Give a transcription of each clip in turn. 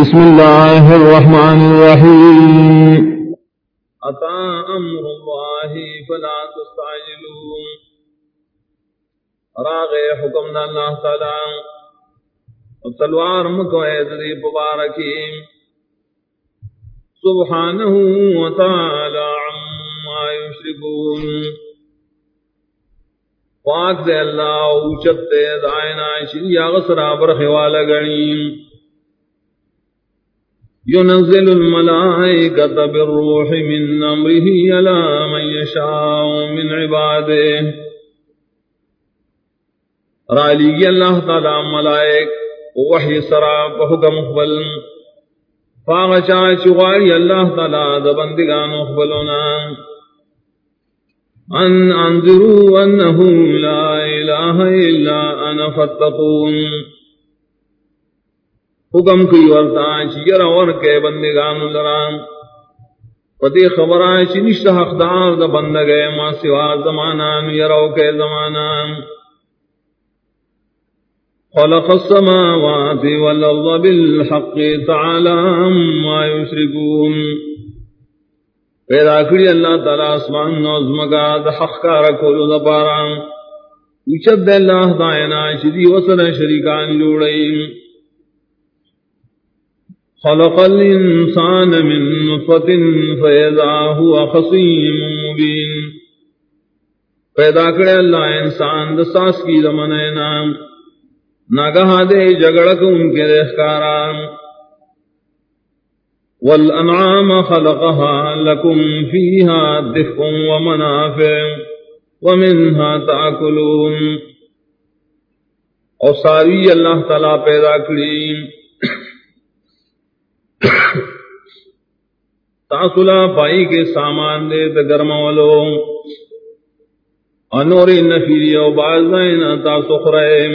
بسم الله الرحمن الرحيم. أتى أمر الله فلا تستعجلون راغ حكم الله تعالى. وتلوار مكويد ذي مباركي. سبحانه وتعالى عما يشركون. پاک دے اللہ اوچت دے دائنا شریع غصرا برخوالا گنیم. ينزل الملائكة بالروح من أمره على من يشاء من عباده. رعلي الله تعالى ملائك وحي سرا بحكم اخبل. فاغشا شغاري الله تعالى دبندگان اخبلنا أن أنذروا أنه لا إله إلا أنا فاتقون. حکم کی ورتا چیر اور کے بندگان لرام. پتی خبر چی نشت حقدار دا بندگے ما سوا زمانان یرو کے زمانان. خلق السماوات والارض بالحق تعالی ما يشركون پیدا کری اللہ تعالی اسمان نوزمگا دا حق کا رکولو دا پارا. اچھد اللہ دائنا شدی وصل شریکان جوڑیم. خلق الإنسان من نطفة فإذا هو خصيم مبين. پیدا کرے اللہ انسان دساس کی زمانے نام. ناگہا دے جگڑک ان کے دہکارا والانعام خلقها لكم فيها دفء ومنافع ومنها تاكلون اور ساری اللہ تعالی پیدا کریم. تاسلا پائی کے سامان دے تو گرم والو۔ انوری نفیری او بازائن تاسو خرائم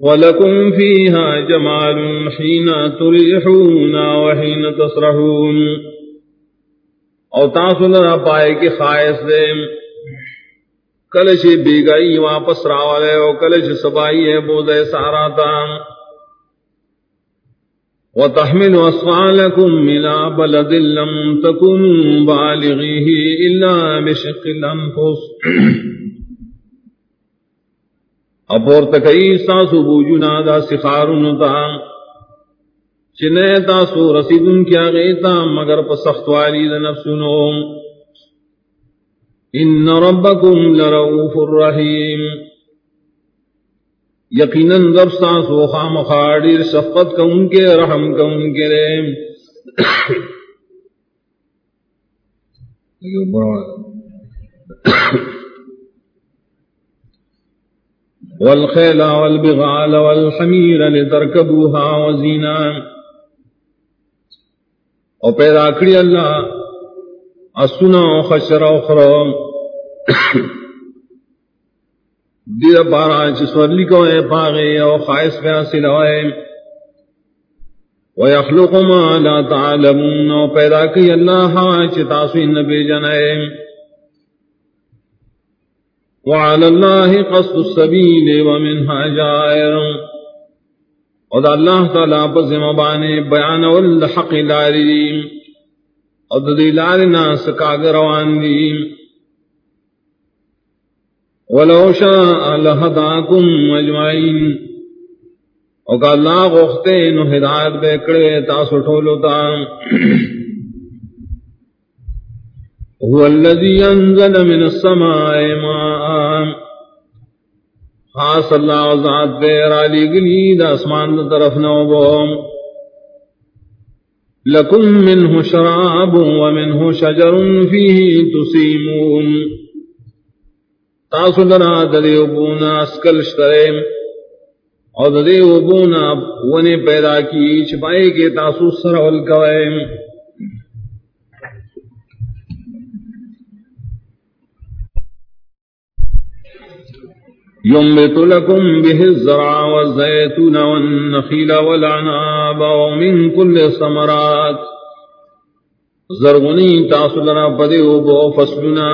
ولکم فیہا جمال حین تریحون وحین تصرحون او تاسو لرا پائے کے خائص دے۔ کلش بیگائی واپس راوالے او کلش سبائی ہے بودے سارا تام وتحمل أصفالكم إلى بلد لم تكونوا بالغيه إلا بشق الأنفس. اپور تکئی ساسو بوجنا دا سخارن تا چنے تاسو رسیدن کیا غیتا مگر پسخت والی دا نفسنو ان ربکم لرؤوف الرحیم یقیناً درستا سو خام خاڑیر شفقت کا ان کے رحم کا ان کے رے۔ والخيل والبغال والحمير لتركبوها وزينا او پیدا کری اللہ اسنا خشر اخرى دیر پارا چسورلی کو اے پاغے او خائص پہ سلوائے ویخلق ما لا تعلمون او پیدا کی اللہ چتاسوی نبی جنائے۔ وعلى الله قصد السبيل ومنها جائر۔ اور اللہ تعالیٰ پس مبانے بیان والحق لاریم اور دلالنا سکاگ روان دیم ولو شاء لهداكم اجمعين او کا اللہ غختے نو ہدایت بے کڑے تاسو ٹھولو تا هو الذي انزل من السماء ماء. خاص اللہ ذات بے رالی گلی دا اسمان دا طرف نو بو لكم منه شراب، ومنه شجر فيه تسيمون تاسو لنا ددی ابونا اسکل شترے اور ددی ابونا ونی پیدا کی چھپائی کے تاسو سرول کوئے ينبت لكم به الزرع والزيتون والنخيل والعناب ومن كل الثمرات. زرغني تاسو لنا پدی وبو فصلنا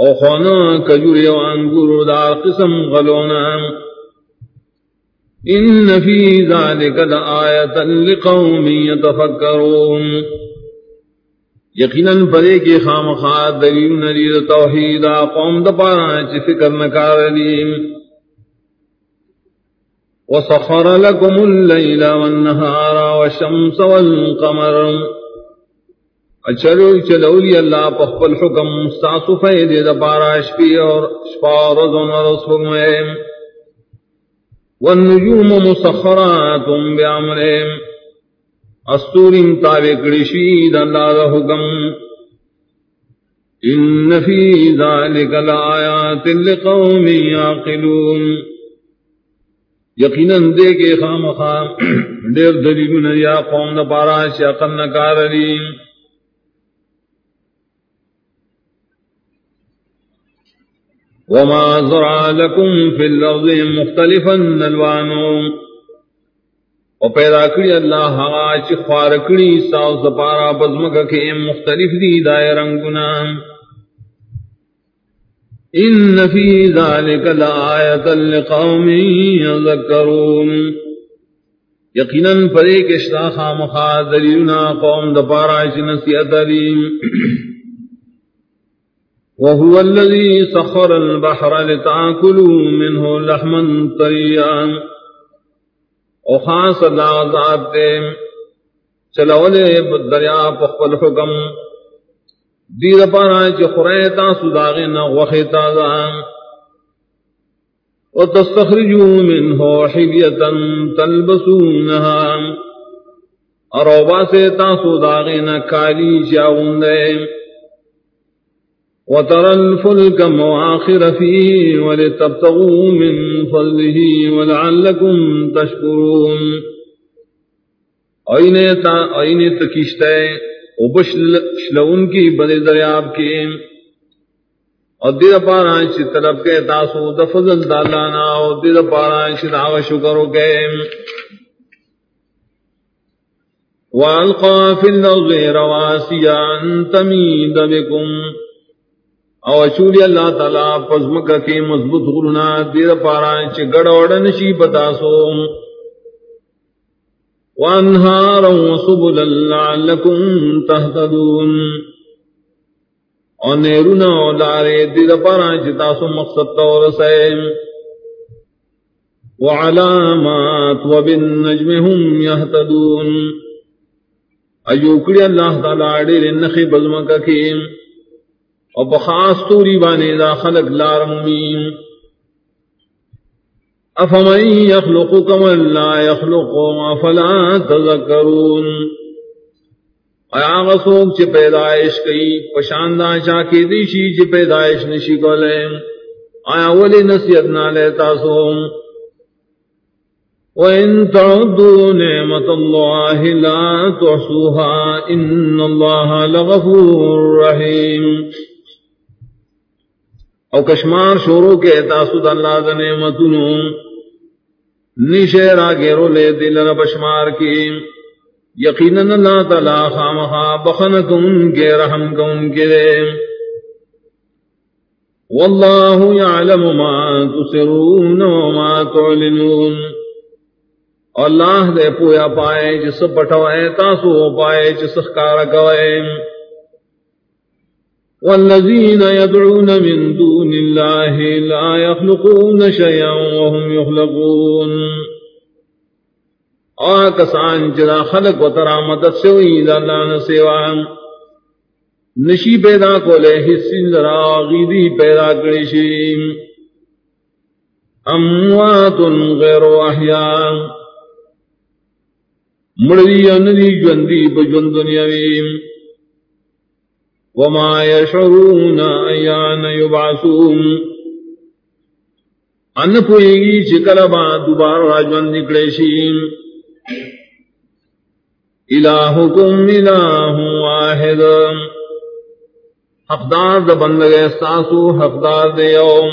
او خانا کجوری و انگور دار قسم غلونا. ان فی ذالک لآیتا لقوم یتفکرون. یقیناً پدے کی خام خاد دلیل نرید توحید قوم دپارا چی فکر نکار لیم وسخر لكم الليل والنهار والشمس والقمر. اچلو چلولی اللہ پخپل حکم، ساسو فیدے دپارا شپی اور شپار دون رسول والنجوم مسخرات بعمرهم۔ استورم تابق رشید اللہ دا حکم۔ ان فی ذالک لآیات لقوم یاقلون۔ یقیناً دے کے خام خام دیر دلیلون یا قوم دا پارا شاقن نکار لیم وما زرع لكم في الأرض مختلفا نلوانو او پیدا کری اللہ ہوا چی خوار کری ساو سپارا بزمک کے مختلف دی دائے رنگنا۔ ان فی ذالک لآیتا لقوم یذکرون یقیناً پرے کشتا خامخا دلیلنا قوم دپارا چی نسیت علیم وهو الذي سخر البحر لتاكلوا منه لحما طريا. او خاص اللہ چلولے دریا پخپل حکم. دیر پارا چی خریتا سداغنا وخیتا ذا وتستخرجوا منه حبية تلبسونها اروبا سے تاسو داغنا کالی چاون دے. وترى الفلك مواخر فيه ولتبتغوا من فضله ولعلكم تشكرون. آئین تکیشت ہے وبشلون کی بدے دریاب کے اور دیر پارا چی طلب کے تاسو دفضل دالانا اور دیر پارا چی دعو شکرو کے وَأَلْقَى فِي الْأَرْضِ رَوَاسِيَ أَن تَمِيدَ بِكُمْ او چولی اللہ تعالی پزمک کی مضبوط غرنا دیر پارا چ گڑوڑ نشی بتاسو وانہارا وسبلا لعلکم تہتدون. اور نیرونا او لارے دیر پارا چ تاسو مقصد تور سے وعلامات وبالنجم هم يهتدون ایو کڑی اللہ تعالی دیر نخی بزمک کی. اور بخاص توری بانے دا خلق لار ممین افمن یخلق کما لا یخلق افلا تذکرون۔ آیا غصوک چی پیدائش کئی پشاندہ چاکی دیشی چی پیدائش نشی کولے آیا ولی نصیت نہ لیتا سوم۔ وَإِن تَعُدُّوا نِعْمَةَ اللَّهِ لَا تُحْصُوهَا إِنَّ اللَّهَ لَغَفُورٌ رَّحِيمٌ۔ او کشمار شورو کے تاسود اللہ دنے متنو نیشے گیرو لے دل بشمار کی۔ یقیناً اللہ تعالی خامخا بخن کن کے رحم کن کے دے واللہ یعلم ما تسرون وما تعلنون۔ اللہ دے پویا پائے جس پٹھوائے تاسو پائے جس خکار کوئے والذين يدعون من دون الله لا يخلقون شيئا وهم يخلقون. آکسان جدا خلق و ترا مدد سوئی اللہ نسیوان نشی پیدا کو لے حصی ذرا غیدی پیدا کرشیم اموات غیر احیاء مڑی اندی جندی بجن دنیاویم وما يشعرون ايان يبعثون. ان پوئے گی چکل با دوبارہ راجون نکلے شیم. الہکم الہ واحد. حقدار دا بندگ ساسو حقدار دے یوم.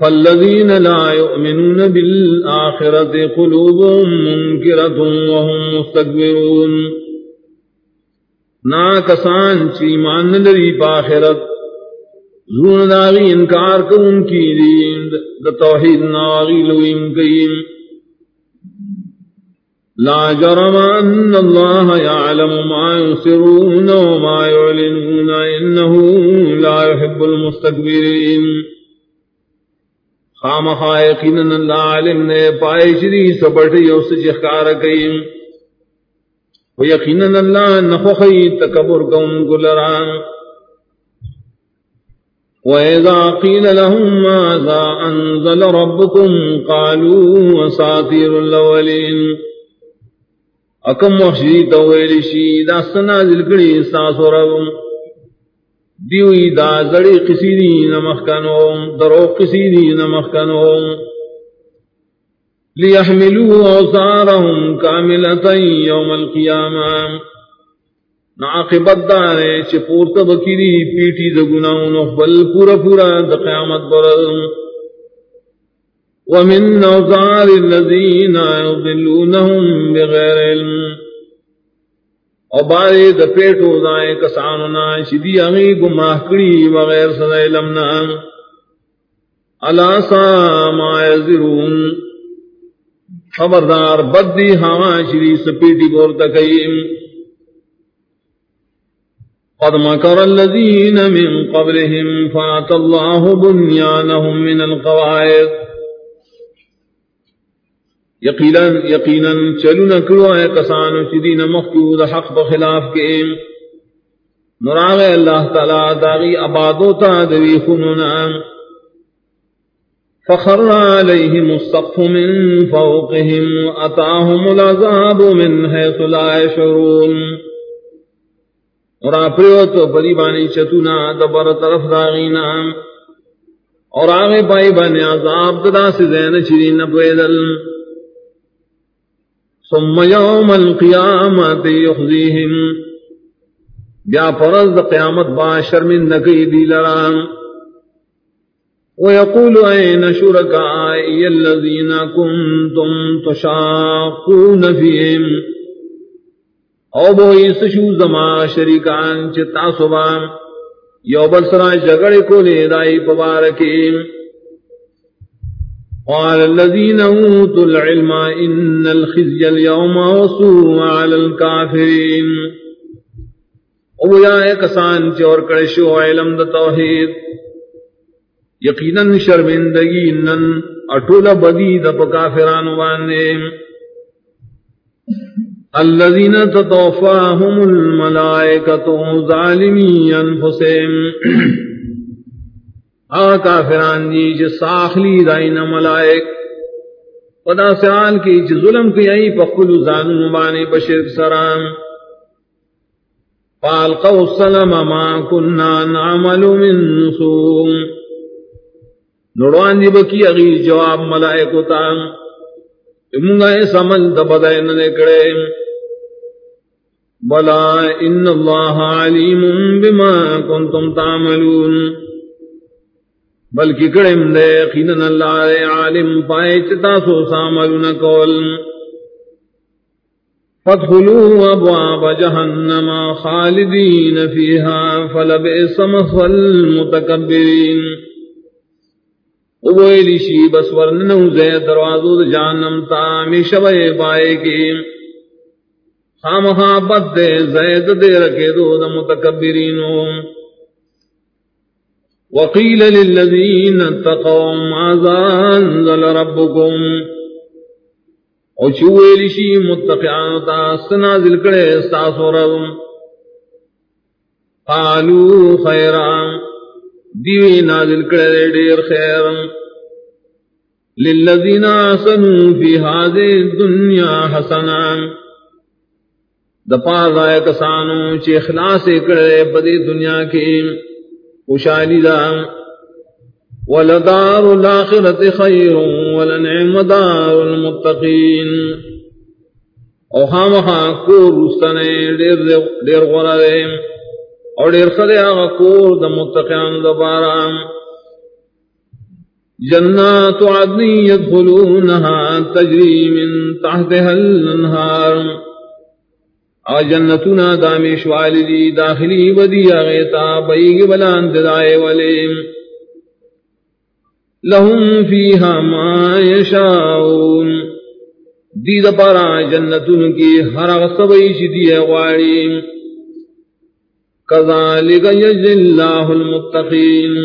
فالذین لا يؤمنون بالآخرة قلوبهم منکرة وهم مستقبرون نا کسان چی مان پاخرت زون داغی انکار کو کی دین، دا توحید ناغی لویم قیم لا جرم ان اللہ يعلم ما يسرون وما يعلنون انه لا يحب المستكبرين خام خائقین اللہ علم نے پائے شری سبٹی اس چخکار قیم و یقینا اللہ نفخی تکبر کون گلران وإذا قيل لهم ماذا أنزل ربكم قالوا وساطير الأولين أكم وحشي تويل شي دا سنازل كري ساسو رب دیوی دا زڑی قصیدی نمخکنوم درو قصیدی نمخکنوم لیحملوا اوزارهم کاملتا یوم القیامة ناقبت دارے چھ پورتا بکیری پیٹی دا گناہون اخبل پورا پورا دا قیامت برد ومن نوزار اللذین یضلونہم بغیر علم۔ اور بارے دا پیٹو دائے کسانونا شدی اغی گماہ کری بغیر صدا علمنا علا سا ما یزرون خبردار، بدی ہوا شری سپیٹی بورتا کئیم قد مكر الذين من قبلهم فات الله بنيانهم من القواعد۔ يقينا يقينا چلو نکلو اے کسانو چدین مخکود حق بخلاف کے۔ نراغ اللہ تعالی داغی عبادو تا دوی خنونا فخر عليهم السقف من فوقهم وأتاهم العذاب من حيث لا يشعرون. اور آپریو تو پری بانی چتونا دبر طرف داغینا اور آگے پائی بانی عذاب ددا سے زین چرین پیدل ثم یوم القیامت یخزیہم بیا پرز قیامت با شرمن نکی دی لران. ويقول أين شركائي الذين كنتم تشاقون فيهم؟ او بوئی سشو زما شریکان چتا صبح یو بل سرا جگڑے کو لے دائی پبارکی۔ قال الذين اوتوا العلم ان الخزي اليوم وسوء على الكافرين۔ او یا کسان چور کڑے شو علم د توحید۔ یقینا شرمندگی نن اٹولا بدی د کافرانو باندې الذين تتوفاهم الملائكة ظالمي أنفسهم آ کافران جی جو ساخلی دائن ملائک. پدا سیال کی جو ظلم کی ای پقل زان مبانی بشرک سرام فالقوا السلام ما كنا نعمل من سوم نڑوان جی بکی اغیر جواب ملائکو تا امگا اس عمل دبدائن نکڑے بلا ان اللہ علیم بما کنتم تعملون۔ بلکہ کڑم دے خینن اللہ عالم پائے چتا سو ساملون کول۔ فادخلوا ابواب جہنم خالدین فیہا فلبئس مثوى المتکبرین۔ ابویلی شی بس ورننو زید دروازو جہنم تا میشوئے پائے کی۔ خام بد دے زید دے رکھے دو دا متکبرین وقیل للذین اتقوا ماذا انزل ربکم۔ او چوئے لشی متقیان تا سنازل کرے ساسو رب۔ قالو خیران دیوی نازل کرے دیر خیر للذین آسنوا فی هذه الدنیا حسنان دپار رائے کسانو چی اخلاص کرے بدی دنیا کی۔ خوشحالی دا۔ ولدار الاخرت خیر ولنعم دار المتقین۔ او خامخا کور رستنے دیر, دیر غرارے اور دیر خدے آغا کور دا متقیان دا بارام جنات عدنی يدخلونها تجری من تحتها الانہار او جنتنا دامش والدی داخلی بدی اغیتا بیگ بلان ددائے ولیم لهم فیہا ما یشاؤن دید پارا جنتن کی ہر غصبی شدی غواریم کذالک یجل اللہ المتقین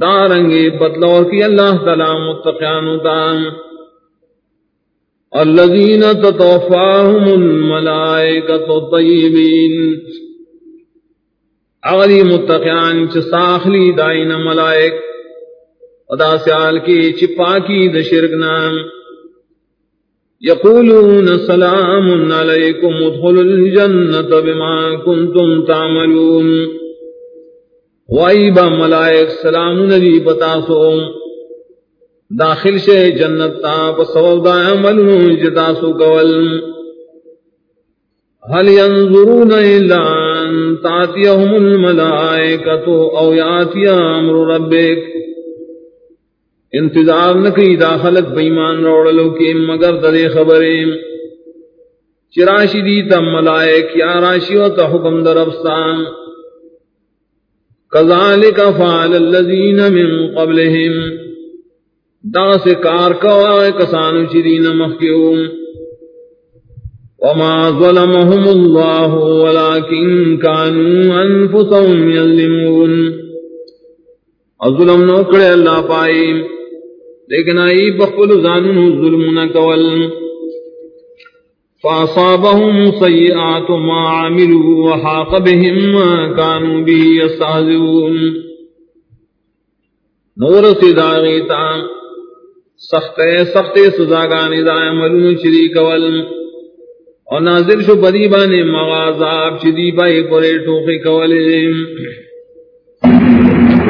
دارنگی بدلور کی اللہ تعالی متقیانو دام الذين تتوفاهم الملائكة الطيبين اغلی متقیان چ ساخلی دائن ملائک. ادا سیال کی چپا کی د شرک نام. یقولون سلام علیکم ادخلوا الجنة بما کنتم تعملون. وائبا ملائک، سلام نبی بتاسو. داخل شے جنت تا پسوب دا عملو جتا جی سو هل ينظرون إلا أن تأتيهم الملائكة أو يأتي أمر ربك انتظار نکی داخلت بیمان روڑلو کی مگر تدے خبریں چراشی دیتا ملائک یا راشی و تا حکم در افسان کذالک فعل الذین من قبلهم دا سے کار کوا کسان شرین مخیوم وما ظلمهم اللہ ولكن كانوا انفسهم يظلمون الظلم نوکڑے اللہ پائی لیکن آئی بخل زانن ظلم نکول فاصابهم سیئات ما عملوا وحاق بهم ما كانوا به يستهزئون نور سداغیتا سخت سخت سزاگانی دا عملون شری کول. اور نازل شو بدی مغازاب شدی بائی پرے ٹوخی کولیم